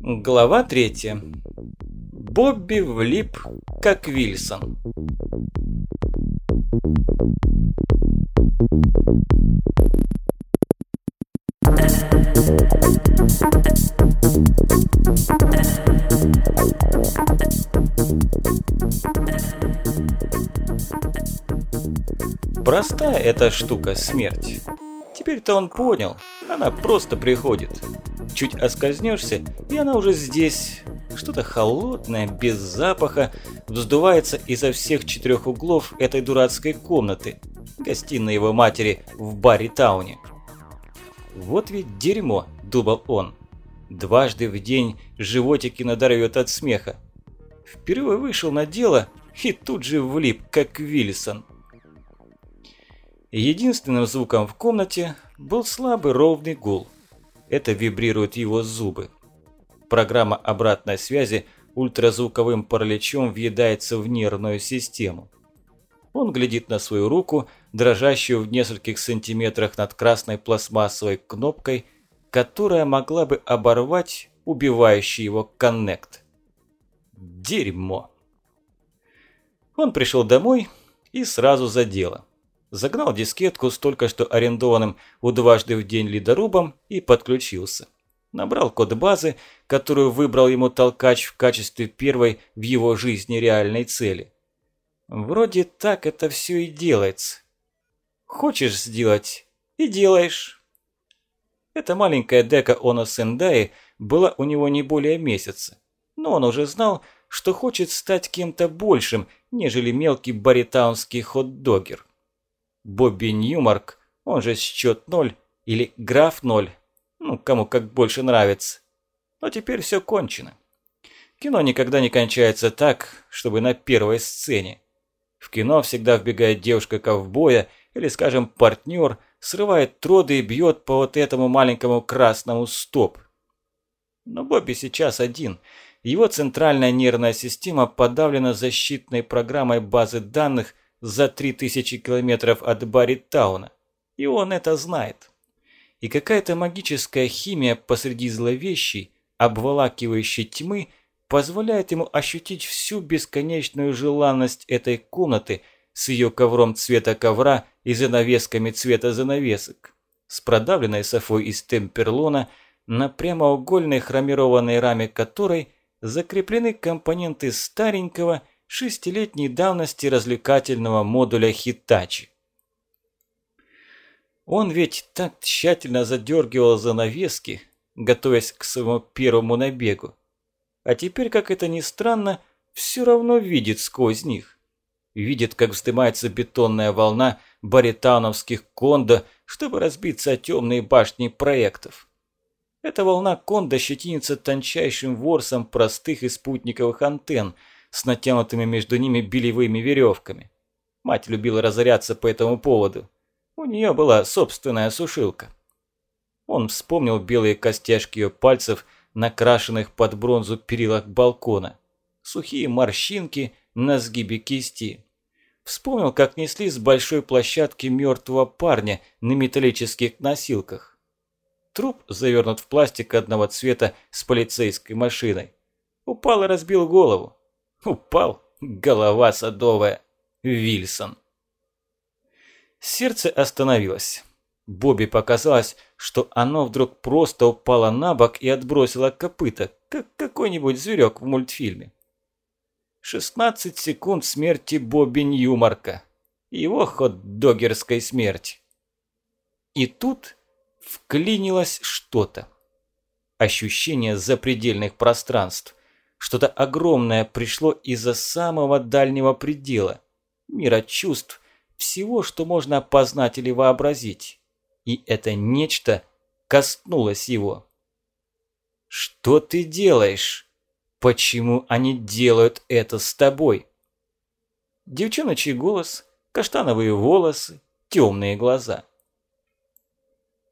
Глава третья. Бобби влип, как Вильсон. Простая эта штука смерть. Теперь-то он понял, она просто приходит. Чуть оскользнешься, и она уже здесь. Что-то холодное, без запаха, вздувается изо всех четырех углов этой дурацкой комнаты, гостиной его матери в баре Тауне. Вот ведь дерьмо, думал он. Дважды в день животики надорвет от смеха. Впервые вышел на дело и тут же влип, как Вильсон. Единственным звуком в комнате был слабый ровный гул. Это вибрируют его зубы. Программа обратной связи ультразвуковым параличом въедается в нервную систему. Он глядит на свою руку, дрожащую в нескольких сантиметрах над красной пластмассовой кнопкой, которая могла бы оборвать убивающий его коннект. Дерьмо. Он пришел домой и сразу за дело загнал дискетку с только что арендованным у дважды в день ледорубом и подключился. Набрал код базы, которую выбрал ему толкач в качестве первой в его жизни реальной цели. Вроде так это все и делается. Хочешь сделать – и делаешь. Эта маленькая дека Оно Сендаи была у него не более месяца, но он уже знал, что хочет стать кем-то большим, нежели мелкий баритаунский хот-догер. Бобби Ньюмарк, он же счет ноль, или граф ноль, ну, кому как больше нравится. Но теперь все кончено. Кино никогда не кончается так, чтобы на первой сцене. В кино всегда вбегает девушка-ковбоя или, скажем, партнер, срывает троды и бьет по вот этому маленькому красному стоп. Но Бобби сейчас один. Его центральная нервная система подавлена защитной программой базы данных – за 3000 километров от Барритауна. И он это знает. И какая-то магическая химия посреди зловещей, обволакивающей тьмы позволяет ему ощутить всю бесконечную желанность этой комнаты с ее ковром цвета ковра и занавесками цвета занавесок, с продавленной софой из темперлона, на прямоугольной хромированной раме которой закреплены компоненты старенького шестилетней давности развлекательного модуля Хитачи. Он ведь так тщательно задергивал занавески, готовясь к своему первому набегу. А теперь, как это ни странно, все равно видит сквозь них. Видит, как вздымается бетонная волна баритановских кондо, чтобы разбиться о темные башни проектов. Эта волна кондо щетинится тончайшим ворсом простых и спутниковых антенн, с натянутыми между ними белевыми веревками. Мать любила разоряться по этому поводу. У нее была собственная сушилка. Он вспомнил белые костяшки ее пальцев, накрашенных под бронзу перилах балкона. Сухие морщинки на сгибе кисти. Вспомнил, как несли с большой площадки мертвого парня на металлических носилках. Труп завернут в пластик одного цвета с полицейской машиной. Упал и разбил голову. Упал, голова садовая. Вильсон. Сердце остановилось. Бобби показалось, что оно вдруг просто упало на бок и отбросило копыта, как какой-нибудь зверек в мультфильме. 16 секунд смерти Бобби Ньюмарка. Его хот-догерской смерти. И тут вклинилось что-то. Ощущение запредельных пространств. Что-то огромное пришло из-за самого дальнего предела. Мира чувств, всего, что можно опознать или вообразить. И это нечто коснулось его. «Что ты делаешь? Почему они делают это с тобой?» Девчоночий голос, каштановые волосы, темные глаза.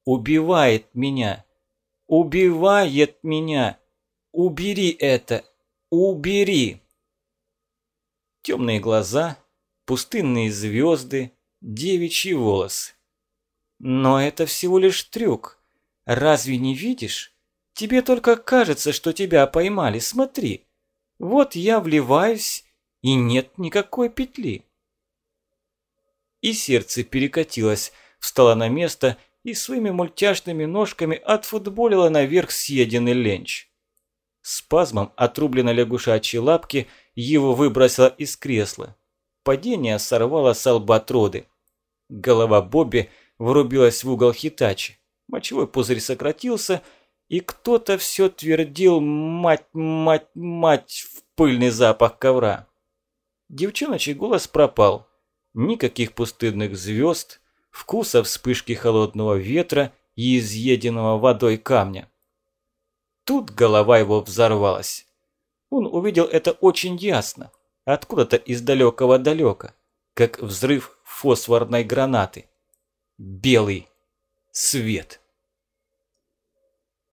«Убивает меня! Убивает меня! Убери это! Убери! Темные глаза, пустынные звезды, девичьи волосы. Но это всего лишь трюк. разве не видишь? Тебе только кажется, что тебя поймали, смотри. Вот я вливаюсь, и нет никакой петли. И сердце перекатилось, встало на место и своими мультяшными ножками отфутболило наверх съеденный ленч. Спазмом отрубленной лягушачьей лапки его выбросило из кресла. Падение сорвало с албатроды. Голова Бобби врубилась в угол Хитачи. Мочевой пузырь сократился, и кто-то все твердил «мать, мать, мать» в пыльный запах ковра. Девчоночий голос пропал. Никаких пустынных звезд, вкуса вспышки холодного ветра и изъеденного водой камня. Тут голова его взорвалась. Он увидел это очень ясно, откуда-то из далекого далека, как взрыв фосфорной гранаты. Белый свет.